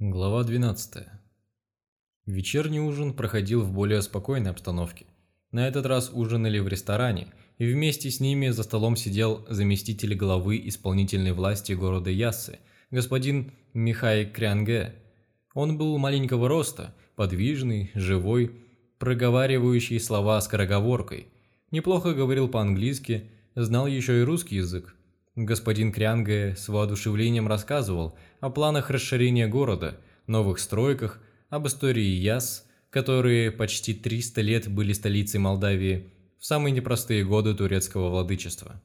Глава 12. Вечерний ужин проходил в более спокойной обстановке. На этот раз ужинали в ресторане, и вместе с ними за столом сидел заместитель главы исполнительной власти города Яссы, господин Михай Крянге. Он был маленького роста, подвижный, живой, проговаривающий слова скороговоркой. Неплохо говорил по-английски, знал еще и русский язык. Господин Крянге с воодушевлением рассказывал о планах расширения города, новых стройках, об истории Яс, которые почти 300 лет были столицей Молдавии в самые непростые годы турецкого владычества.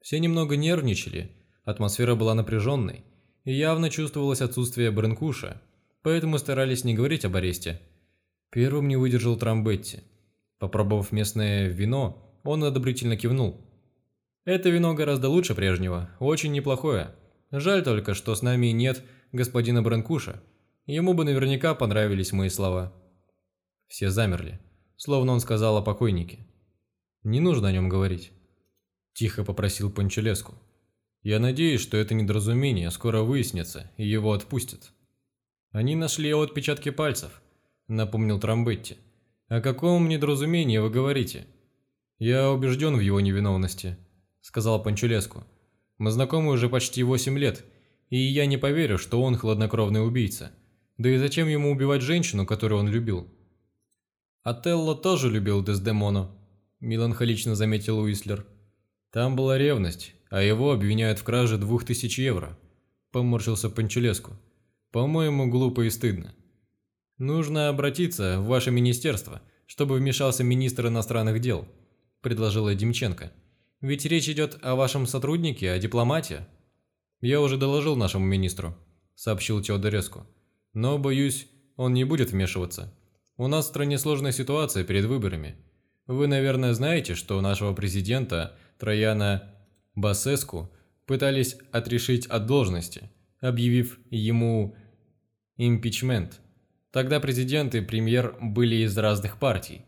Все немного нервничали, атмосфера была напряженной, и явно чувствовалось отсутствие Бренкуша, поэтому старались не говорить об аресте. Первым не выдержал Трамбетти. Попробовав местное вино, он одобрительно кивнул – это вино гораздо лучше прежнего, очень неплохое. Жаль только, что с нами нет господина Бранкуша. Ему бы наверняка понравились мои слова. Все замерли, словно он сказал о покойнике. Не нужно о нем говорить. Тихо попросил Панчелеску. Я надеюсь, что это недоразумение скоро выяснится и его отпустят. Они нашли отпечатки пальцев, напомнил Трамбетти. О каком недоразумении вы говорите? Я убежден в его невиновности сказал Панчулеску. «Мы знакомы уже почти восемь лет, и я не поверю, что он хладнокровный убийца. Да и зачем ему убивать женщину, которую он любил?» «Отелло тоже любил Дездемону», – меланхолично заметил Уислер. «Там была ревность, а его обвиняют в краже двух тысяч евро», – поморщился Панчулеску. «По-моему, глупо и стыдно. Нужно обратиться в ваше министерство, чтобы вмешался министр иностранных дел», – предложила Демченко. Ведь речь идет о вашем сотруднике, о дипломате. Я уже доложил нашему министру, сообщил Теодореску. Но, боюсь, он не будет вмешиваться. У нас в стране сложная ситуация перед выборами. Вы, наверное, знаете, что нашего президента Трояна Басеску пытались отрешить от должности, объявив ему импичмент. Тогда президент и премьер были из разных партий.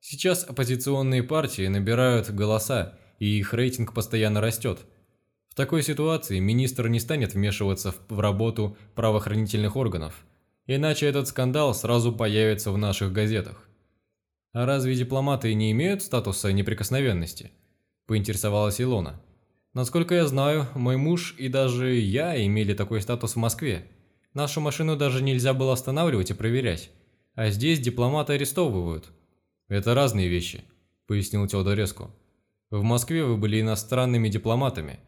Сейчас оппозиционные партии набирают голоса и их рейтинг постоянно растет. В такой ситуации министр не станет вмешиваться в работу правоохранительных органов, иначе этот скандал сразу появится в наших газетах. А разве дипломаты не имеют статуса неприкосновенности? Поинтересовалась Илона. Насколько я знаю, мой муж и даже я имели такой статус в Москве. Нашу машину даже нельзя было останавливать и проверять. А здесь дипломаты арестовывают. Это разные вещи, пояснил Теодореску. В Москве вы были иностранными дипломатами,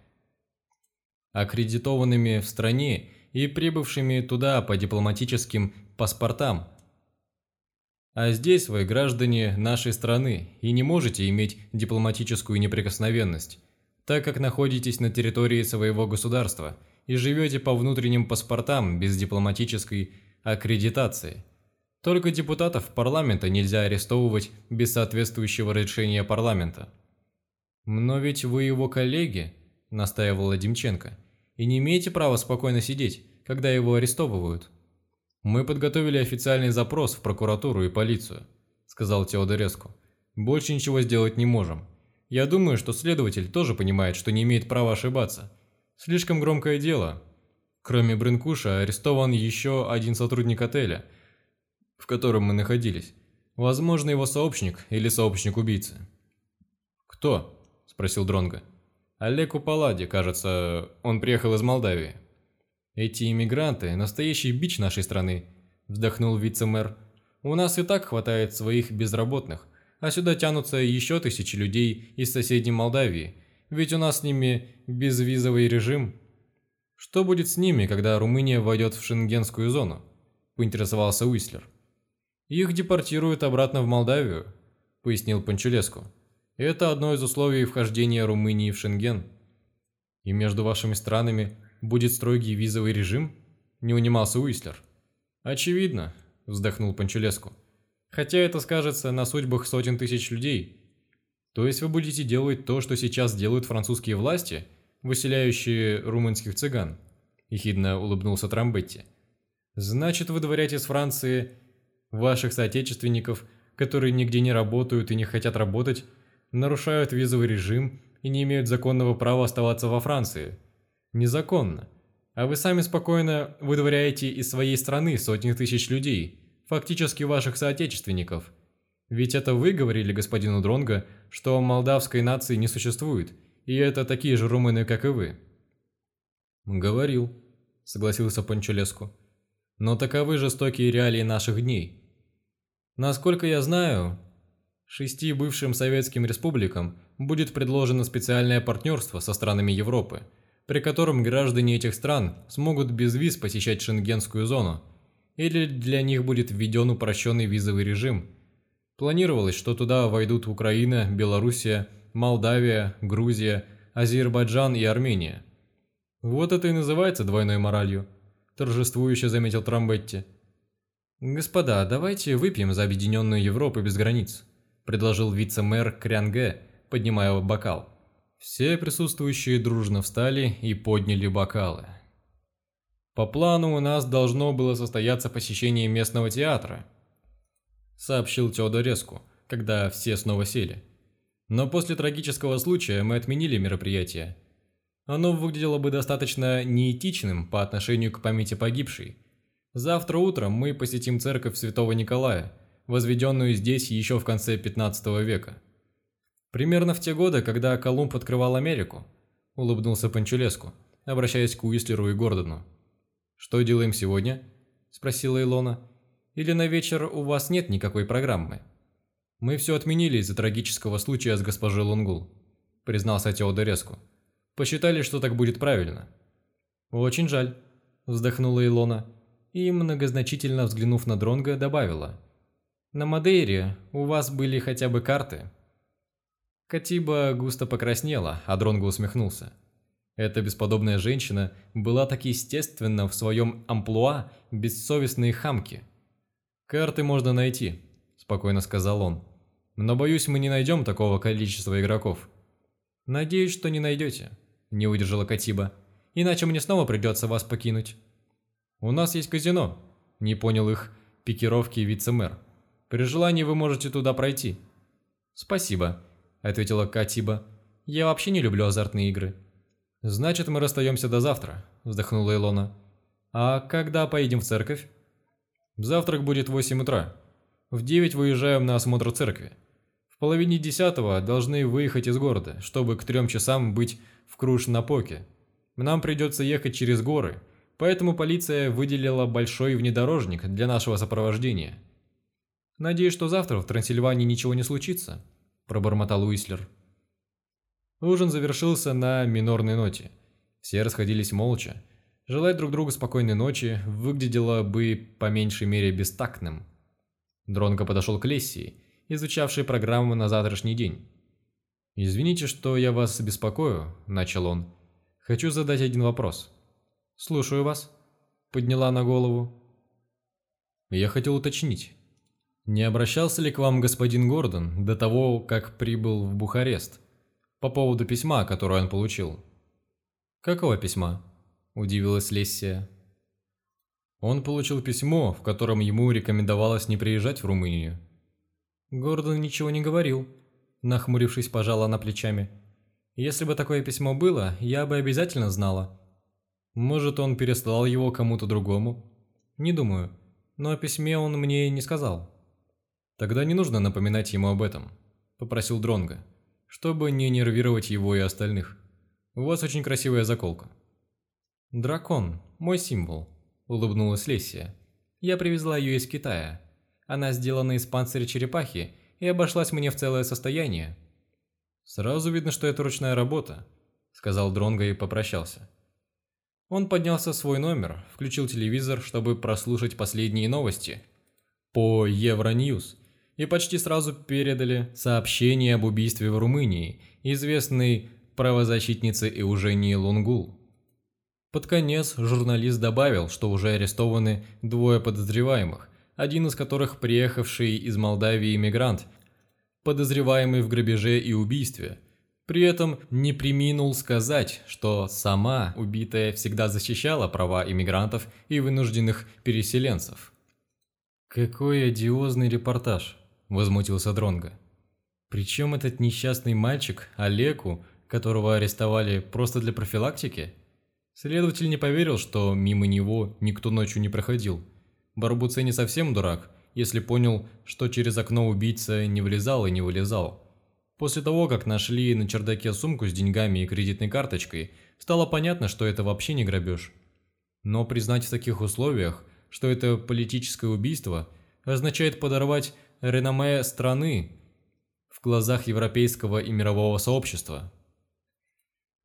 аккредитованными в стране и прибывшими туда по дипломатическим паспортам. А здесь вы граждане нашей страны и не можете иметь дипломатическую неприкосновенность, так как находитесь на территории своего государства и живете по внутренним паспортам без дипломатической аккредитации. Только депутатов парламента нельзя арестовывать без соответствующего решения парламента. «Но ведь вы его коллеги», – настаивала Демченко, – «и не имеете права спокойно сидеть, когда его арестовывают». «Мы подготовили официальный запрос в прокуратуру и полицию», – сказал Теодореску. «Больше ничего сделать не можем. Я думаю, что следователь тоже понимает, что не имеет права ошибаться. Слишком громкое дело. Кроме Брынкуша, арестован еще один сотрудник отеля, в котором мы находились. Возможно, его сообщник или сообщник убийцы». «Кто?» Спросил Дронга. Олег Палади, кажется, он приехал из Молдавии. Эти иммигранты – настоящий бич нашей страны, вздохнул вице-мэр. У нас и так хватает своих безработных, а сюда тянутся еще тысячи людей из соседней Молдавии, ведь у нас с ними безвизовый режим. Что будет с ними, когда Румыния войдет в шенгенскую зону? Поинтересовался Уислер. Их депортируют обратно в Молдавию, пояснил Панчулеску. Это одно из условий вхождения Румынии в Шенген. И между вашими странами будет строгий визовый режим? Не унимался Уислер. Очевидно, вздохнул Панчулеску. Хотя это скажется на судьбах сотен тысяч людей. То есть вы будете делать то, что сейчас делают французские власти, выселяющие румынских цыган? Ехидно улыбнулся Трамбетти. Значит, вы дворяете из Франции ваших соотечественников, которые нигде не работают и не хотят работать, нарушают визовый режим и не имеют законного права оставаться во Франции. Незаконно. А вы сами спокойно выдворяете из своей страны сотни тысяч людей, фактически ваших соотечественников. Ведь это вы говорили господину Дронго, что молдавской нации не существует, и это такие же румыны, как и вы. Говорил, согласился Панчелеску. Но таковы жестокие реалии наших дней. Насколько я знаю, шести бывшим советским республикам будет предложено специальное партнерство со странами Европы, при котором граждане этих стран смогут без виз посещать шенгенскую зону, или для них будет введен упрощенный визовый режим. Планировалось, что туда войдут Украина, Белоруссия, Молдавия, Грузия, Азербайджан и Армения. Вот это и называется двойной моралью, торжествующе заметил Трамбетти. «Господа, давайте выпьем за объединенную Европу без границ», – предложил вице-мэр Крянге, поднимая бокал. Все присутствующие дружно встали и подняли бокалы. «По плану у нас должно было состояться посещение местного театра», – сообщил Теодореску, когда все снова сели. «Но после трагического случая мы отменили мероприятие. Оно выглядело бы достаточно неэтичным по отношению к памяти погибшей, Завтра утром мы посетим церковь Святого Николая, возведенную здесь еще в конце 15 века. Примерно в те годы, когда Колумб открывал Америку, улыбнулся Панчулеску, обращаясь к Уистлеру и Гордону. «Что делаем сегодня?» – спросила Илона. «Или на вечер у вас нет никакой программы?» «Мы все отменили из-за трагического случая с госпожой Лунгул», – признался Теодореску. «Посчитали, что так будет правильно». «Очень жаль», – вздохнула Илона и, многозначительно взглянув на Дронга, добавила. «На Мадейре у вас были хотя бы карты?» Катиба густо покраснела, а Дронго усмехнулся. Эта бесподобная женщина была так естественна в своем амплуа бессовестные хамки. «Карты можно найти», – спокойно сказал он. «Но боюсь, мы не найдем такого количества игроков». «Надеюсь, что не найдете», – не выдержала Катиба. «Иначе мне снова придется вас покинуть». «У нас есть казино», – не понял их пикировки вице-мэр. «При желании вы можете туда пройти». «Спасибо», – ответила Катиба. «Я вообще не люблю азартные игры». «Значит, мы расстаемся до завтра», – вздохнула Илона. «А когда поедем в церковь?» «Завтрак будет в 8 утра. В 9 выезжаем на осмотр церкви. В половине десятого должны выехать из города, чтобы к трем часам быть в Круш-на-Поке. Нам придется ехать через горы, Поэтому полиция выделила большой внедорожник для нашего сопровождения. «Надеюсь, что завтра в Трансильвании ничего не случится», – пробормотал Уислер. Ужин завершился на минорной ноте. Все расходились молча. Желать друг другу спокойной ночи выглядело бы по меньшей мере бестактным. Дронго подошел к Лессии, изучавшей программу на завтрашний день. «Извините, что я вас беспокою», – начал он. «Хочу задать один вопрос». «Слушаю вас», – подняла на голову. «Я хотел уточнить, не обращался ли к вам господин Гордон до того, как прибыл в Бухарест, по поводу письма, которое он получил?» «Какого письма?» – удивилась Лессия. Он получил письмо, в котором ему рекомендовалось не приезжать в Румынию. Гордон ничего не говорил, нахмурившись, пожала она плечами. «Если бы такое письмо было, я бы обязательно знала». Может, он переслал его кому-то другому? Не думаю. Но о письме он мне не сказал. Тогда не нужно напоминать ему об этом, попросил Дронга, чтобы не нервировать его и остальных. У вас очень красивая заколка. Дракон, мой символ, улыбнулась Лесия. Я привезла ее из Китая. Она сделана из панциря черепахи и обошлась мне в целое состояние. Сразу видно, что это ручная работа, сказал Дронга и попрощался. Он поднялся в свой номер, включил телевизор, чтобы прослушать последние новости по Евроньюз, и почти сразу передали сообщение об убийстве в Румынии известной правозащитнице Эужении Лунгул. Под конец журналист добавил, что уже арестованы двое подозреваемых, один из которых приехавший из Молдавии иммигрант, подозреваемый в грабеже и убийстве – при этом не приминул сказать, что сама убитая всегда защищала права иммигрантов и вынужденных переселенцев. «Какой одиозный репортаж», – возмутился Дронга. «Причем этот несчастный мальчик, Олеку, которого арестовали просто для профилактики? Следователь не поверил, что мимо него никто ночью не проходил. Барбуце не совсем дурак, если понял, что через окно убийца не влезал и не вылезал. После того, как нашли на чердаке сумку с деньгами и кредитной карточкой, стало понятно, что это вообще не грабеж. Но признать в таких условиях, что это политическое убийство, означает подорвать реноме страны в глазах европейского и мирового сообщества.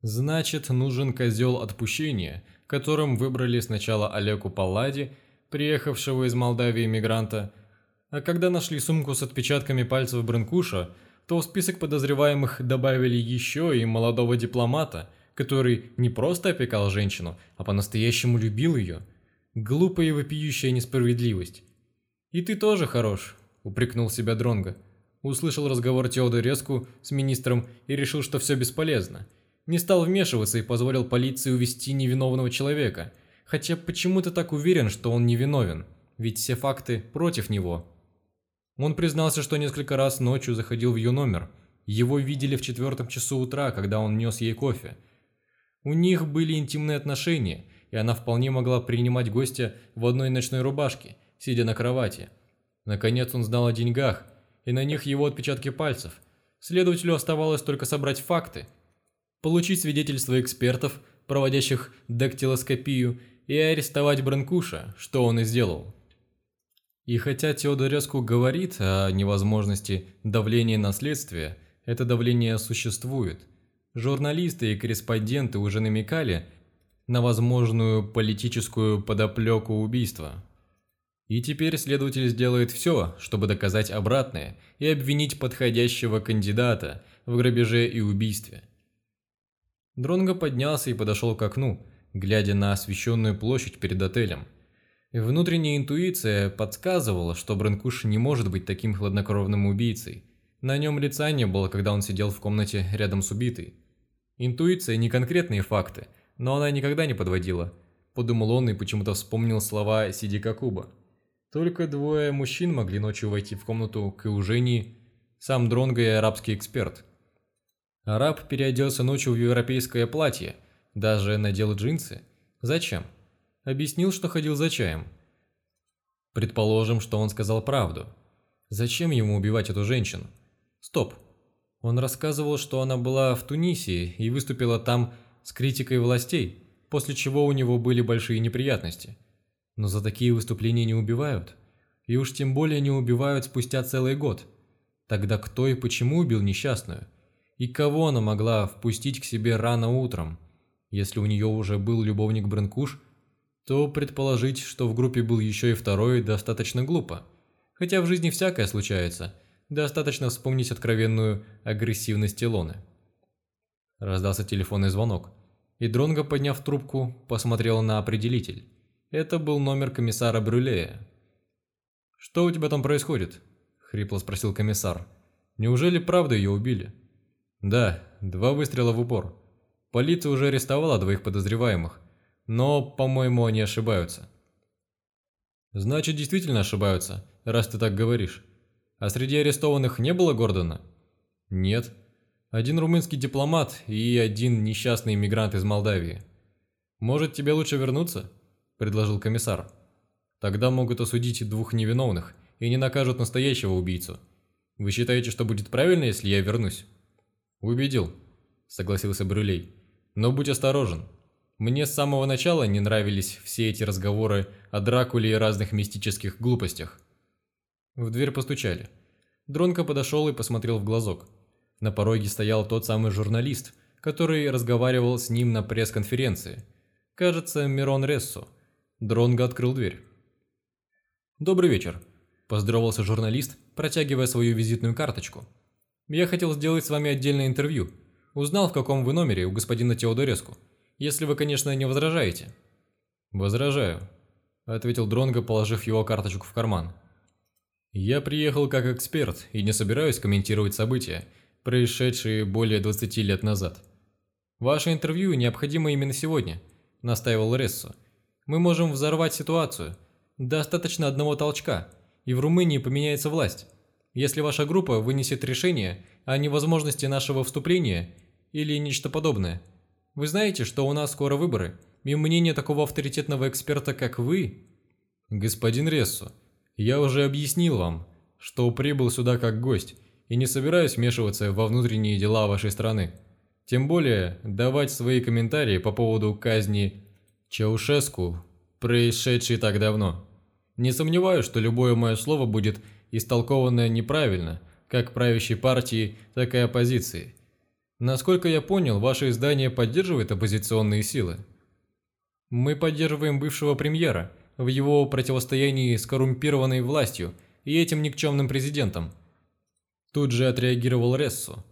Значит, нужен козел отпущения, которым выбрали сначала Олегу Паллади, приехавшего из Молдавии мигранта, а когда нашли сумку с отпечатками пальцев Бренкуша, то в список подозреваемых добавили еще и молодого дипломата, который не просто опекал женщину, а по-настоящему любил ее. Глупая и вопиющая несправедливость. «И ты тоже хорош», – упрекнул себя Дронго. Услышал разговор Теодореску с министром и решил, что все бесполезно. Не стал вмешиваться и позволил полиции увести невиновного человека. Хотя почему ты так уверен, что он невиновен? Ведь все факты против него. Он признался, что несколько раз ночью заходил в ее номер. Его видели в четвертом часу утра, когда он нес ей кофе. У них были интимные отношения, и она вполне могла принимать гостя в одной ночной рубашке, сидя на кровати. Наконец он знал о деньгах, и на них его отпечатки пальцев. Следователю оставалось только собрать факты, получить свидетельства экспертов, проводящих дактилоскопию, и арестовать Бранкуша, что он и сделал. И хотя Теодореску говорит о невозможности давления на следствие, это давление существует. Журналисты и корреспонденты уже намекали на возможную политическую подоплеку убийства. И теперь следователь сделает все, чтобы доказать обратное и обвинить подходящего кандидата в грабеже и убийстве. Дронго поднялся и подошел к окну, глядя на освещенную площадь перед отелем – Внутренняя интуиция подсказывала, что Бренкуш не может быть таким хладнокровным убийцей. На нем лица не было, когда он сидел в комнате рядом с убитой. Интуиция не конкретные факты, но она никогда не подводила. Подумал он и почему-то вспомнил слова Сиди Какуба. Только двое мужчин могли ночью войти в комнату к Eugении, сам Дронго и арабский эксперт. Араб переоделся ночью в европейское платье, даже надел джинсы. Зачем? Объяснил, что ходил за чаем. Предположим, что он сказал правду. Зачем ему убивать эту женщину? Стоп. Он рассказывал, что она была в Тунисе и выступила там с критикой властей, после чего у него были большие неприятности. Но за такие выступления не убивают. И уж тем более не убивают спустя целый год. Тогда кто и почему убил несчастную? И кого она могла впустить к себе рано утром? Если у нее уже был любовник Бренкуш – то предположить, что в группе был еще и второй, достаточно глупо. Хотя в жизни всякое случается, достаточно вспомнить откровенную агрессивность Илоны. Раздался телефонный звонок, и Дронго, подняв трубку, посмотрел на определитель. Это был номер комиссара Брюлея. «Что у тебя там происходит?» – хрипло спросил комиссар. «Неужели правда ее убили?» «Да, два выстрела в упор. Полиция уже арестовала двоих подозреваемых, но, по-моему, они ошибаются. Значит, действительно ошибаются, раз ты так говоришь. А среди арестованных не было Гордона? Нет. Один румынский дипломат и один несчастный иммигрант из Молдавии. Может, тебе лучше вернуться? Предложил комиссар. Тогда могут осудить двух невиновных и не накажут настоящего убийцу. Вы считаете, что будет правильно, если я вернусь? Убедил, согласился Брюлей. Но будь осторожен. Мне с самого начала не нравились все эти разговоры о Дракуле и разных мистических глупостях. В дверь постучали. Дронко подошел и посмотрел в глазок. На пороге стоял тот самый журналист, который разговаривал с ним на пресс-конференции. Кажется, Мирон Рессо. Дронго открыл дверь. «Добрый вечер», – поздоровался журналист, протягивая свою визитную карточку. «Я хотел сделать с вами отдельное интервью. Узнал, в каком вы номере у господина Теодореску если вы, конечно, не возражаете». «Возражаю», – ответил Дронго, положив его карточку в карман. «Я приехал как эксперт и не собираюсь комментировать события, происшедшие более 20 лет назад. Ваше интервью необходимо именно сегодня», – настаивал Рессо. «Мы можем взорвать ситуацию. Достаточно одного толчка, и в Румынии поменяется власть. Если ваша группа вынесет решение о невозможности нашего вступления или нечто подобное – вы знаете, что у нас скоро выборы, и мнение такого авторитетного эксперта, как вы? Господин Рессо, я уже объяснил вам, что прибыл сюда как гость и не собираюсь вмешиваться во внутренние дела вашей страны. Тем более давать свои комментарии по поводу казни Чаушеску, происшедшей так давно. Не сомневаюсь, что любое мое слово будет истолковано неправильно, как правящей партии, так и оппозиции. Насколько я понял, ваше издание поддерживает оппозиционные силы. Мы поддерживаем бывшего премьера в его противостоянии с коррумпированной властью и этим никчемным президентом. Тут же отреагировал Рессо.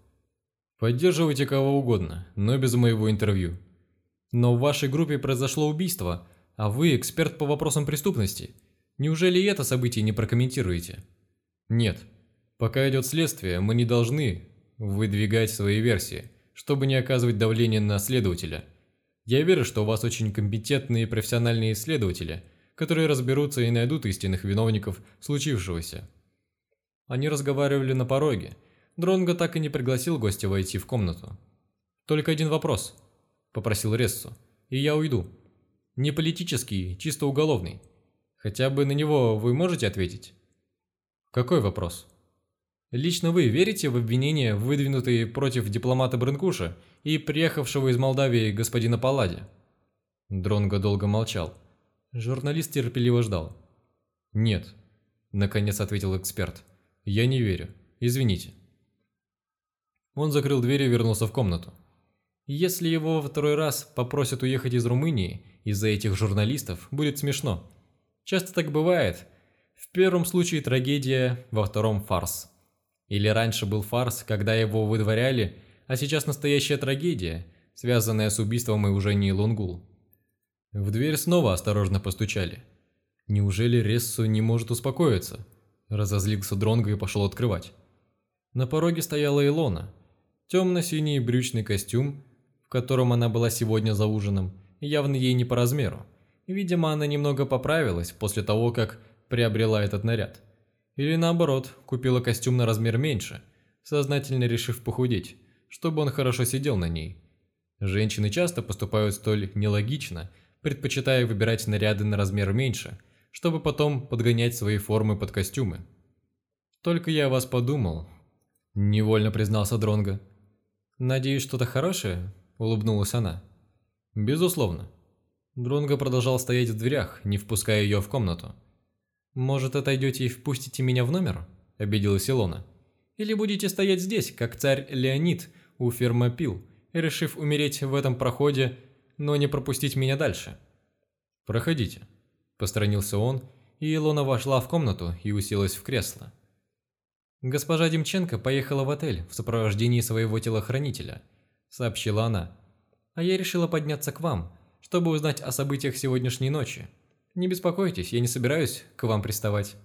Поддерживайте кого угодно, но без моего интервью. Но в вашей группе произошло убийство, а вы эксперт по вопросам преступности. Неужели это событие не прокомментируете? Нет. Пока идет следствие, мы не должны выдвигать свои версии, чтобы не оказывать давления на следователя. Я верю, что у вас очень компетентные профессиональные исследователи, которые разберутся и найдут истинных виновников случившегося. Они разговаривали на пороге. Дронго так и не пригласил гостя войти в комнату. «Только один вопрос», – попросил Рессу, – «и я уйду. Не политический, чисто уголовный. Хотя бы на него вы можете ответить?» «Какой вопрос?» Лично вы верите в обвинения, выдвинутые против дипломата Брынкуша и приехавшего из Молдавии господина Паллади?» Дронго долго молчал. Журналист терпеливо ждал. «Нет», – наконец ответил эксперт. «Я не верю. Извините». Он закрыл дверь и вернулся в комнату. Если его во второй раз попросят уехать из Румынии из-за этих журналистов, будет смешно. Часто так бывает. В первом случае трагедия, во втором фарс. Или раньше был фарс, когда его выдворяли, а сейчас настоящая трагедия, связанная с убийством и уже не Лунгул. В дверь снова осторожно постучали. Неужели Рессу не может успокоиться? Разозлился Дронго и пошел открывать. На пороге стояла Илона. Темно-синий брючный костюм, котором она была сегодня за ужином, явно ей не по размеру. Видимо, она немного поправилась после того, как приобрела этот наряд. Или наоборот, купила костюм на размер меньше, сознательно решив похудеть, чтобы он хорошо сидел на ней. Женщины часто поступают столь нелогично, предпочитая выбирать наряды на размер меньше, чтобы потом подгонять свои формы под костюмы. «Только я о вас подумал», – невольно признался Дронго. «Надеюсь, что-то хорошее?» – улыбнулась она. «Безусловно». Дронго продолжал стоять в дверях, не впуская ее в комнату. «Может, отойдете и впустите меня в номер?» – обиделась Илона. «Или будете стоять здесь, как царь Леонид у Фермопил, решив умереть в этом проходе, но не пропустить меня дальше?» «Проходите», – постранился он, и Илона вошла в комнату и уселась в кресло. «Госпожа Демченко поехала в отель в сопровождении своего телохранителя», – сообщила она. «А я решила подняться к вам, чтобы узнать о событиях сегодняшней ночи». Не беспокойтесь, я не собираюсь к вам приставать.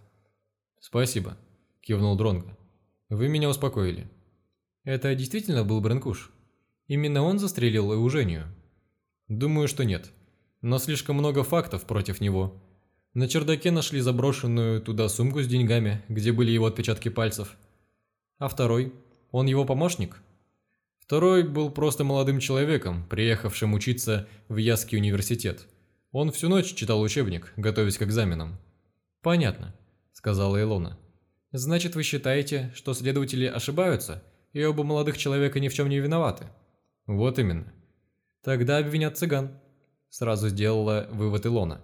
Спасибо, кивнул Дронго. Вы меня успокоили. Это действительно был Бренкуш? Именно он застрелил Эужению? Думаю, что нет. Но слишком много фактов против него. На чердаке нашли заброшенную туда сумку с деньгами, где были его отпечатки пальцев. А второй? Он его помощник? Второй был просто молодым человеком, приехавшим учиться в Яский университет. Он всю ночь читал учебник, готовясь к экзаменам. «Понятно», – сказала Илона. «Значит, вы считаете, что следователи ошибаются, и оба молодых человека ни в чем не виноваты?» «Вот именно». «Тогда обвинят цыган», – сразу сделала вывод Илона.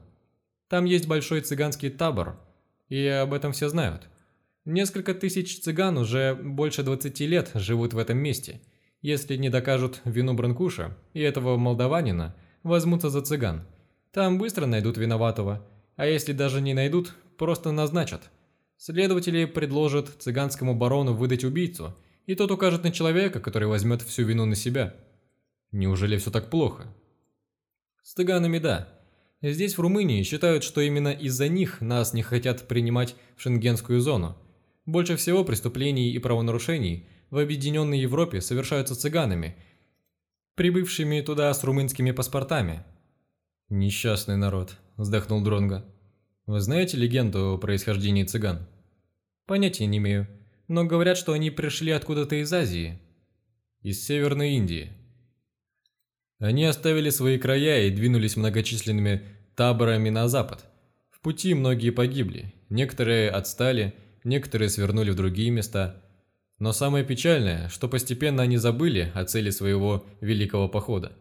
«Там есть большой цыганский табор, и об этом все знают. Несколько тысяч цыган уже больше 20 лет живут в этом месте. Если не докажут вину Бранкуша и этого молдаванина, возьмутся за цыган. Там быстро найдут виноватого, а если даже не найдут, просто назначат. Следователи предложат цыганскому барону выдать убийцу, и тот укажет на человека, который возьмет всю вину на себя. Неужели все так плохо? С цыганами да. Здесь, в Румынии, считают, что именно из-за них нас не хотят принимать в шенгенскую зону. Больше всего преступлений и правонарушений в Объединенной Европе совершаются цыганами, прибывшими туда с румынскими паспортами – «Несчастный народ», – вздохнул Дронго. «Вы знаете легенду о происхождении цыган?» «Понятия не имею, но говорят, что они пришли откуда-то из Азии». «Из Северной Индии». Они оставили свои края и двинулись многочисленными таборами на запад. В пути многие погибли, некоторые отстали, некоторые свернули в другие места. Но самое печальное, что постепенно они забыли о цели своего великого похода.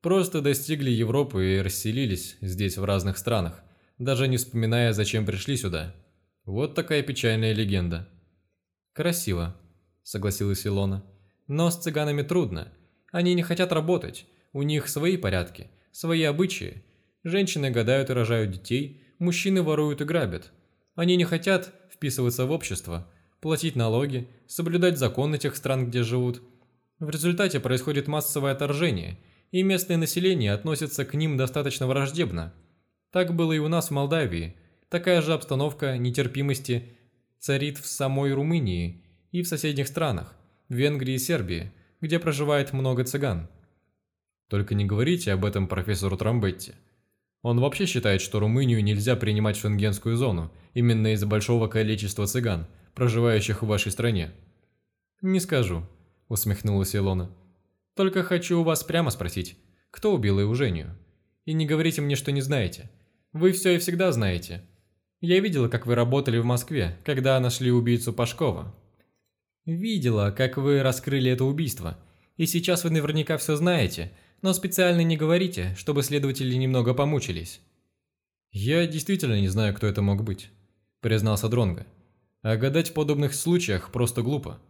Просто достигли Европы и расселились здесь в разных странах, даже не вспоминая, зачем пришли сюда. Вот такая печальная легенда. «Красиво», — согласилась Илона. «Но с цыганами трудно. Они не хотят работать. У них свои порядки, свои обычаи. Женщины гадают и рожают детей, мужчины воруют и грабят. Они не хотят вписываться в общество, платить налоги, соблюдать законы тех стран, где живут. В результате происходит массовое отторжение, и местное население относится к ним достаточно враждебно. Так было и у нас в Молдавии. Такая же обстановка нетерпимости царит в самой Румынии и в соседних странах, в Венгрии и Сербии, где проживает много цыган. Только не говорите об этом профессору Трамбетти. Он вообще считает, что Румынию нельзя принимать в шенгенскую зону, именно из-за большого количества цыган, проживающих в вашей стране. «Не скажу», – усмехнулась Илона. «Только хочу у вас прямо спросить, кто убил Eugению? И не говорите мне, что не знаете. Вы все и всегда знаете. Я видела, как вы работали в Москве, когда нашли убийцу Пашкова. Видела, как вы раскрыли это убийство. И сейчас вы наверняка все знаете – но специально не говорите, чтобы следователи немного помучились». «Я действительно не знаю, кто это мог быть», – признался Дронго. «А гадать в подобных случаях просто глупо.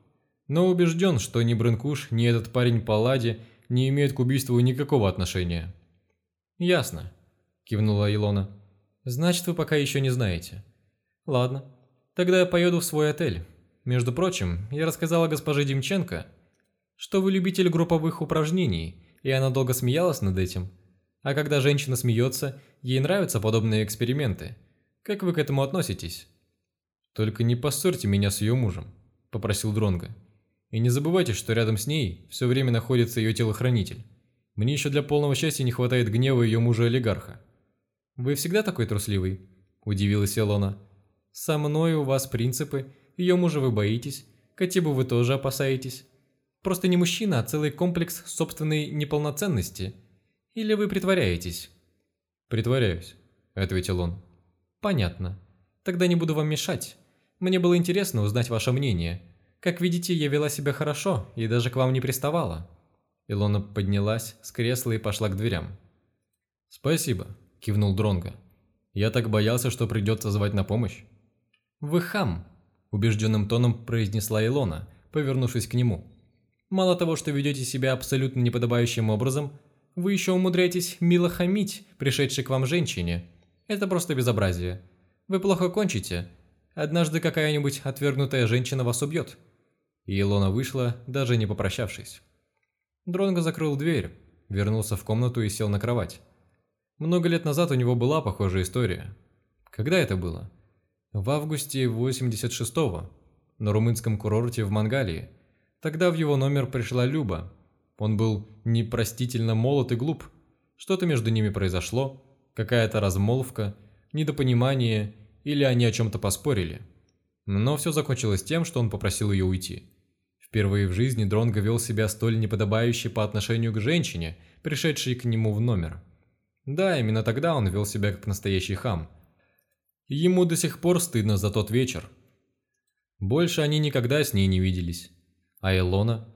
Но убежден, что ни Брынкуш, ни этот парень Паллади не имеют к убийству никакого отношения». «Ясно», – кивнула Илона. «Значит, вы пока еще не знаете». «Ладно, тогда я поеду в свой отель. Между прочим, я рассказала госпоже Демченко, что вы любитель групповых упражнений – и она долго смеялась над этим. А когда женщина смеется, ей нравятся подобные эксперименты. Как вы к этому относитесь? Только не поссорьте меня с ее мужем, попросил Дронго. И не забывайте, что рядом с ней все время находится ее телохранитель. Мне еще для полного счастья не хватает гнева ее мужа-олигарха. «Вы всегда такой трусливый?» – удивилась Илона. «Со мной у вас принципы, ее мужа вы боитесь, Катибу вы тоже опасаетесь. Просто не мужчина, а целый комплекс собственной неполноценности. Или вы притворяетесь?» «Притворяюсь», — ответил он. «Понятно. Тогда не буду вам мешать. Мне было интересно узнать ваше мнение. Как видите, я вела себя хорошо и даже к вам не приставала». Илона поднялась с кресла и пошла к дверям. «Спасибо», – кивнул Дронго. «Я так боялся, что придется звать на помощь». «Вы хам», – убежденным тоном произнесла Илона, повернувшись к нему. Мало того, что ведете себя абсолютно неподобающим образом, вы еще умудряетесь мило хамить пришедшей к вам женщине. Это просто безобразие. Вы плохо кончите. Однажды какая-нибудь отвергнутая женщина вас убьет». И Илона вышла, даже не попрощавшись. Дронго закрыл дверь, вернулся в комнату и сел на кровать. Много лет назад у него была похожая история. Когда это было? В августе 86-го, на румынском курорте в Мангалии. Тогда в его номер пришла Люба. Он был непростительно молод и глуп. Что-то между ними произошло, какая-то размолвка, недопонимание или они о чем-то поспорили. Но все закончилось тем, что он попросил ее уйти. Впервые в жизни Дронго вел себя столь неподобающе по отношению к женщине, пришедшей к нему в номер. Да, именно тогда он вел себя как настоящий хам. Ему до сих пор стыдно за тот вечер. Больше они никогда с ней не виделись. А Илона?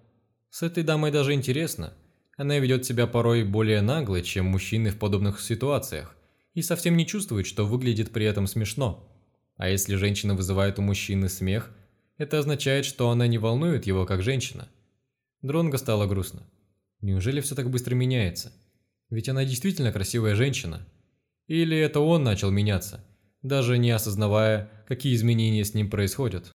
С этой дамой даже интересно. Она ведет себя порой более нагло, чем мужчины в подобных ситуациях, и совсем не чувствует, что выглядит при этом смешно. А если женщина вызывает у мужчины смех, это означает, что она не волнует его как женщина. Дронго стало грустно. Неужели все так быстро меняется? Ведь она действительно красивая женщина. Или это он начал меняться, даже не осознавая, какие изменения с ним происходят?